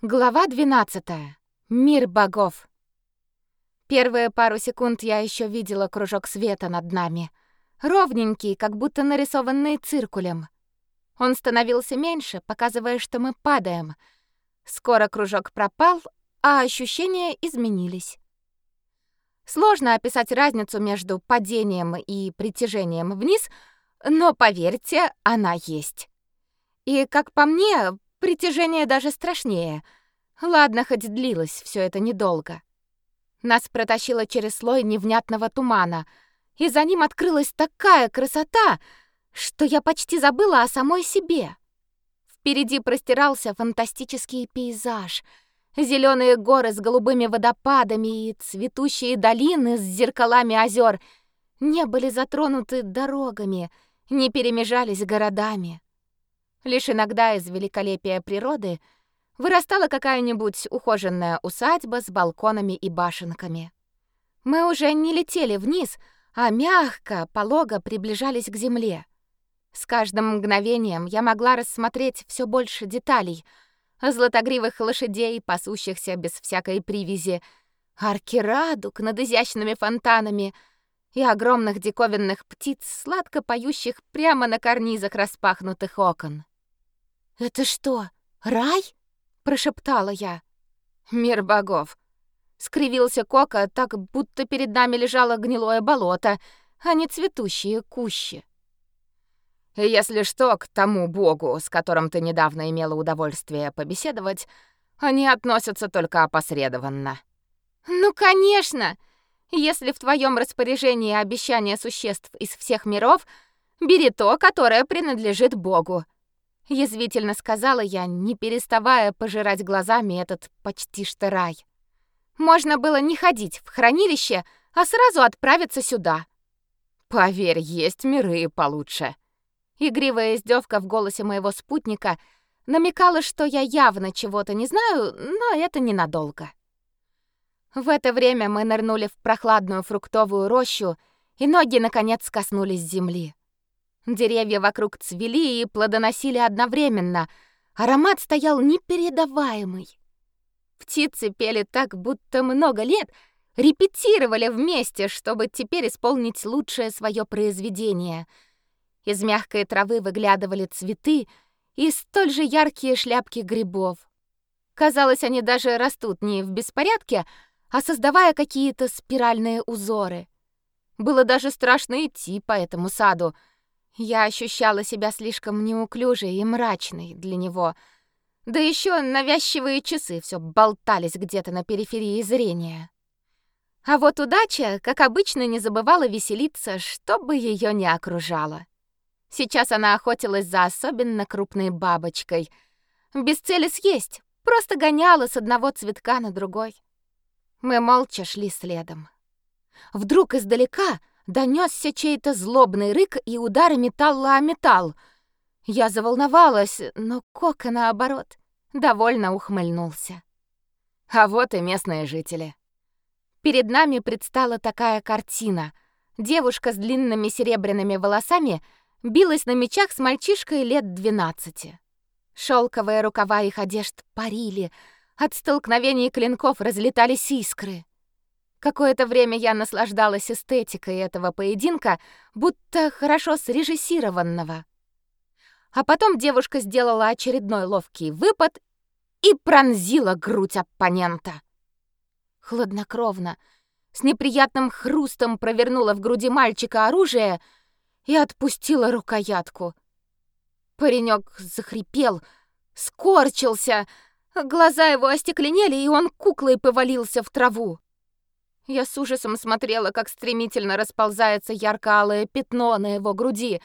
Глава 12. Мир богов. Первые пару секунд я еще видела кружок света над нами, ровненький, как будто нарисованный циркулем. Он становился меньше, показывая, что мы падаем. Скоро кружок пропал, а ощущения изменились. Сложно описать разницу между падением и притяжением вниз, но поверьте, она есть. И, как по мне, Притяжение даже страшнее. Ладно, хоть длилось все это недолго. Нас протащило через слой невнятного тумана, и за ним открылась такая красота, что я почти забыла о самой себе. Впереди простирался фантастический пейзаж. Зеленые горы с голубыми водопадами и цветущие долины с зеркалами озер не были затронуты дорогами, не перемежались городами. Лишь иногда из великолепия природы вырастала какая-нибудь ухоженная усадьба с балконами и башенками. Мы уже не летели вниз, а мягко, полого приближались к земле. С каждым мгновением я могла рассмотреть все больше деталей: златогривых лошадей, пасущихся без всякой привязи, арки радуг над изящными фонтанами и огромных диковинных птиц, сладко поющих прямо на карнизах распахнутых окон. «Это что, рай?» — прошептала я. «Мир богов». Скривился Кока так, будто перед нами лежало гнилое болото, а не цветущие кущи. «Если что, к тому богу, с которым ты недавно имела удовольствие побеседовать, они относятся только опосредованно». «Ну, конечно! Если в твоем распоряжении обещание существ из всех миров, бери то, которое принадлежит богу», язвительно сказала я, не переставая пожирать глазами этот почти что рай. Можно было не ходить в хранилище, а сразу отправиться сюда. Поверь, есть миры получше. Игривая издевка в голосе моего спутника намекала, что я явно чего-то не знаю, но это ненадолго. В это время мы нырнули в прохладную фруктовую рощу, и ноги наконец коснулись земли. Деревья вокруг цвели и плодоносили одновременно. Аромат стоял непередаваемый. Птицы пели так, будто много лет репетировали вместе, чтобы теперь исполнить лучшее свое произведение. Из мягкой травы выглядывали цветы и столь же яркие шляпки грибов. Казалось, они даже растут не в беспорядке, а создавая какие-то спиральные узоры. Было даже страшно идти по этому саду — я ощущала себя слишком неуклюжей и мрачной для него. Да еще навязчивые часы все болтались где-то на периферии зрения. А вот удача, как обычно, не забывала веселиться, чтобы ее не окружало. Сейчас она охотилась за особенно крупной бабочкой. Без цели съесть, просто гоняла с одного цветка на другой. Мы молча шли следом. Вдруг издалека донесся чей-то злобный рык и удары металла о металл. Я заволновалась, но Кока, наоборот, довольно ухмыльнулся. А вот и местные жители. Перед нами предстала такая картина. Девушка с длинными серебряными волосами билась на мечах с мальчишкой лет двенадцати. Шелковые рукава их одежд парили, от столкновений клинков разлетались искры. Какое-то время я наслаждалась эстетикой этого поединка, будто хорошо срежиссированного. А потом девушка сделала очередной ловкий выпад и пронзила грудь оппонента. Хладнокровно, с неприятным хрустом провернула в груди мальчика оружие и отпустила рукоятку. Паренек захрипел, скорчился, глаза его остекленели, и он куклой повалился в траву. Я с ужасом смотрела, как стремительно расползается ярко-алое пятно на его груди,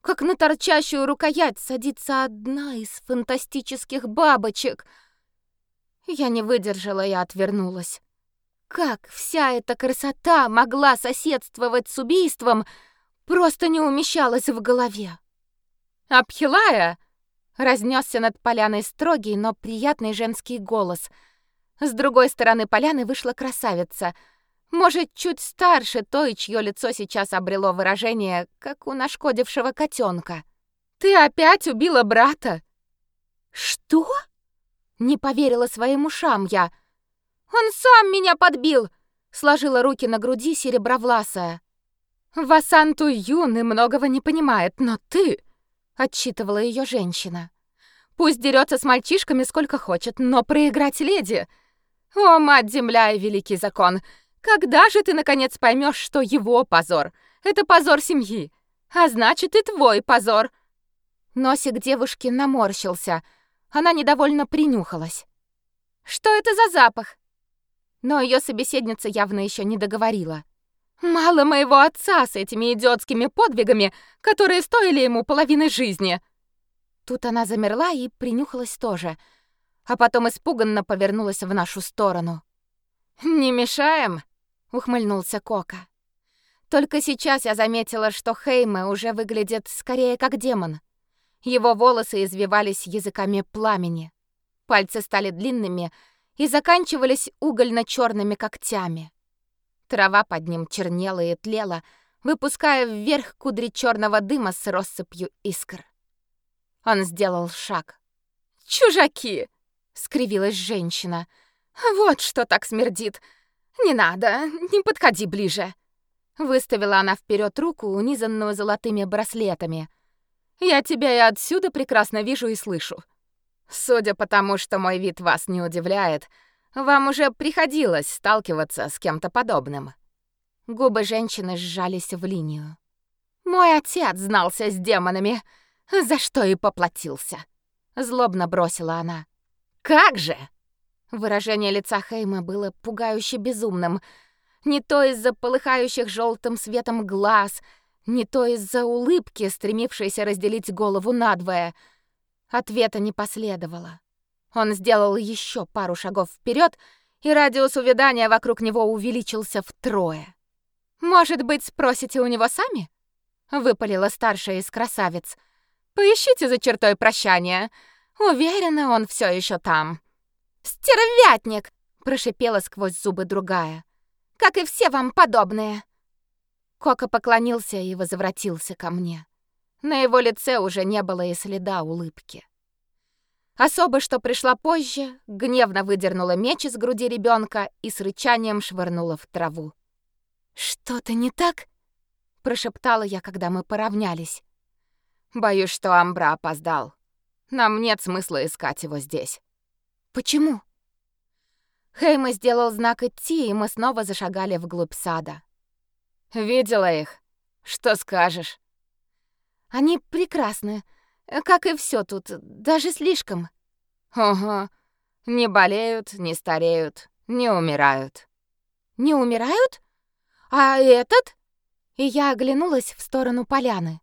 как на торчащую рукоять садится одна из фантастических бабочек. Я не выдержала и отвернулась. Как вся эта красота могла соседствовать с убийством, просто не умещалось в голове. «Абхилая!» — разнесся над поляной строгий, но приятный женский голос. С другой стороны поляны вышла красавица — может, чуть старше той, чье лицо сейчас обрело выражение, как у нашкодившего котенка. «Ты опять убила брата?» «Что?» Не поверила своим ушам я. «Он сам меня подбил!» Сложила руки на груди серебровласая. «Васанту юн и многого не понимает, но ты...» Отчитывала ее женщина. «Пусть дерется с мальчишками сколько хочет, но проиграть леди... О, мать-земля и великий закон! Когда же ты, наконец, поймешь, что его позор — это позор семьи, а значит и твой позор?» Носик девушки наморщился. Она недовольно принюхалась. «Что это за запах?» Но ее собеседница явно еще не договорила. «Мало моего отца с этими идиотскими подвигами, которые стоили ему половины жизни!» Тут она замерла и принюхалась тоже, а потом испуганно повернулась в нашу сторону. «Не мешаем?» — ухмыльнулся Кока. Только сейчас я заметила, что Хейме уже выглядит скорее как демон. Его волосы извивались языками пламени. Пальцы стали длинными и заканчивались угольно черными когтями. Трава под ним чернела и тлела, выпуская вверх кудри черного дыма с россыпью искр. Он сделал шаг. «Чужаки!» — скривилась женщина. «Вот что так смердит! Не надо, не подходи ближе!» Выставила она вперед руку, унизанную золотыми браслетами — я тебя и отсюда прекрасно вижу и слышу. Судя по тому, что мой вид вас не удивляет, вам уже приходилось сталкиваться с кем-то подобным. Губы женщины сжались в линию. Мой отец знался с демонами, за что и поплатился. Злобно бросила она. Как же? Выражение лица Хейма было пугающе безумным. Не то из-за полыхающих желтым светом глаз — не то из-за улыбки, стремившейся разделить голову надвое. Ответа не последовало. Он сделал еще пару шагов вперед, и радиус увядания вокруг него увеличился втрое. «Может быть, спросите у него сами?» — выпалила старшая из красавиц. «Поищите за чертой прощания. Уверена, он все еще там». «Стервятник!» — прошипела сквозь зубы другая. «Как и все вам подобные!» Кока поклонился и возвратился ко мне. На его лице уже не было и следа улыбки. Особо, что пришла позже, гневно выдернула меч из груди ребенка и с рычанием швырнула в траву. «Что-то не так?» — прошептала я, когда мы поравнялись. «Боюсь, что Амбра опоздал. Нам нет смысла искать его здесь». «Почему?» Хейма сделал знак идти, и мы снова зашагали вглубь сада. Видела их? Что скажешь? Они прекрасны, как и все тут, даже слишком. Ого. Не болеют, не стареют, не умирают. Не умирают? А этот? И я оглянулась в сторону поляны.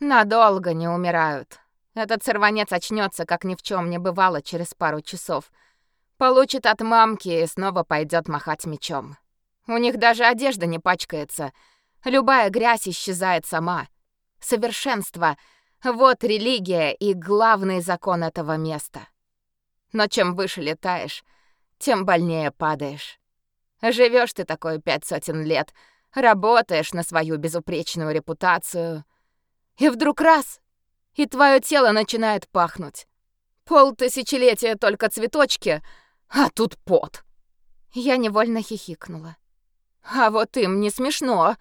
Надолго не умирают. Этот сорванец очнется, как ни в чем не бывало, через пару часов. Получит от мамки и снова пойдет махать мечом. У них даже одежда не пачкается. Любая грязь исчезает сама. Совершенство — вот религия и главный закон этого места. Но чем выше летаешь, тем больнее падаешь. Живешь ты такой пять сотен лет, работаешь на свою безупречную репутацию, и вдруг раз — и твое тело начинает пахнуть. Полтысячелетия только цветочки, а тут пот. Я невольно хихикнула. А вот им не смешно,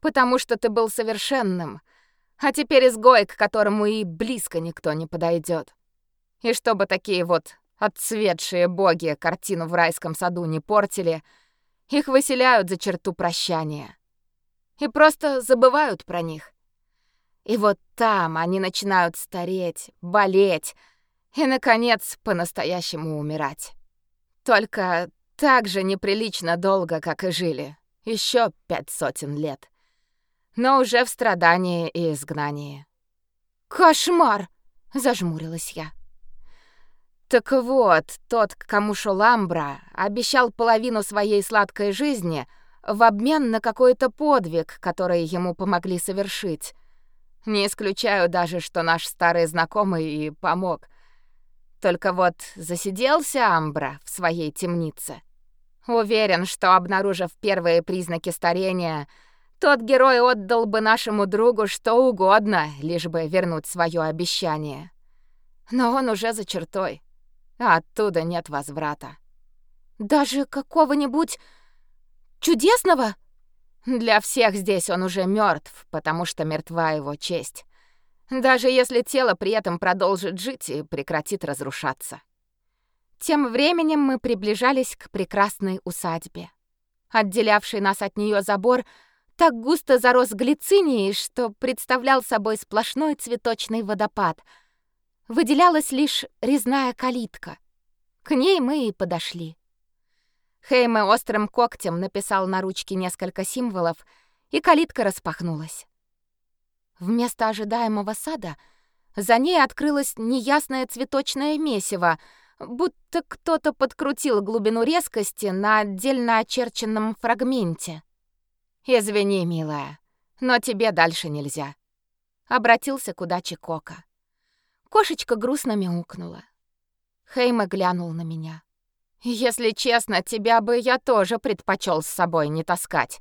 потому что ты был совершенным, а теперь изгой, к которому и близко никто не подойдет. И чтобы такие вот отцветшие боги картину в райском саду не портили, их выселяют за черту прощания. И просто забывают про них. И вот там они начинают стареть, болеть и, наконец, по-настоящему умирать. Только так же неприлично долго, как и жили. Еще пять сотен лет. Но уже в страдании и изгнании. «Кошмар!» — зажмурилась я. Так вот, тот, к кому шел Амбра, обещал половину своей сладкой жизни в обмен на какой-то подвиг, который ему помогли совершить. Не исключаю даже, что наш старый знакомый и помог. Только вот засиделся Амбра в своей темнице. Уверен, что обнаружив первые признаки старения, тот герой отдал бы нашему другу что угодно, лишь бы вернуть свое обещание. Но он уже за чертой. а оттуда нет возврата. Даже какого-нибудь чудесного? Для всех здесь он уже мертв, потому что мертва его честь. Даже если тело при этом продолжит жить и прекратит разрушаться. Тем временем мы приближались к прекрасной усадьбе. Отделявший нас от нее забор так густо зарос глицинией, что представлял собой сплошной цветочный водопад. Выделялась лишь резная калитка. К ней мы и подошли. Хейме острым когтем написал на ручке несколько символов, и калитка распахнулась. Вместо ожидаемого сада за ней открылось неясное цветочное месиво, будто кто-то подкрутил глубину резкости на отдельно очерченном фрагменте. «Извини, милая, но тебе дальше нельзя», — обратился к удаче Кока. Кошечка грустно мяукнула. Хейме глянул на меня. Если честно, тебя бы я тоже предпочел с собой не таскать.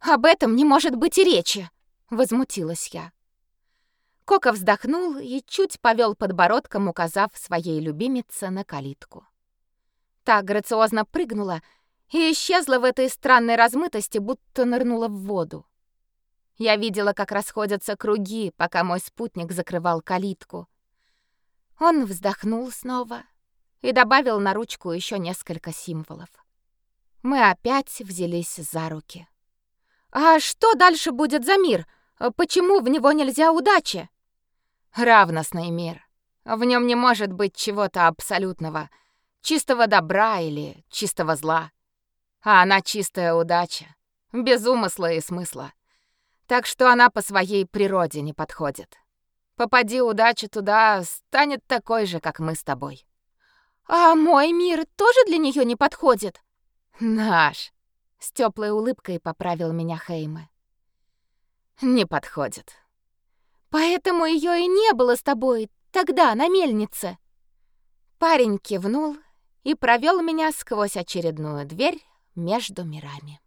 Об этом не может быть и речи, возмутилась я. Кока вздохнул и чуть повел подбородком, указав своей любимице на калитку. Та грациозно прыгнула и исчезла в этой странной размытости, будто нырнула в воду. Я видела, как расходятся круги, пока мой спутник закрывал калитку. Он вздохнул снова и добавил на ручку еще несколько символов. Мы опять взялись за руки. А что дальше будет за мир? Почему в него нельзя удачи? Равностный мир. В нем не может быть чего-то абсолютного, чистого добра или чистого зла. А она чистая удача, без умысла и смысла. Так что она по своей природе не подходит. Попади удача туда, станет такой же, как мы с тобой. А мой мир тоже для нее не подходит? Наш. С теплой улыбкой поправил меня Хейме. Не подходит. Поэтому ее и не было с тобой тогда на мельнице. Парень кивнул и провел меня сквозь очередную дверь между мирами.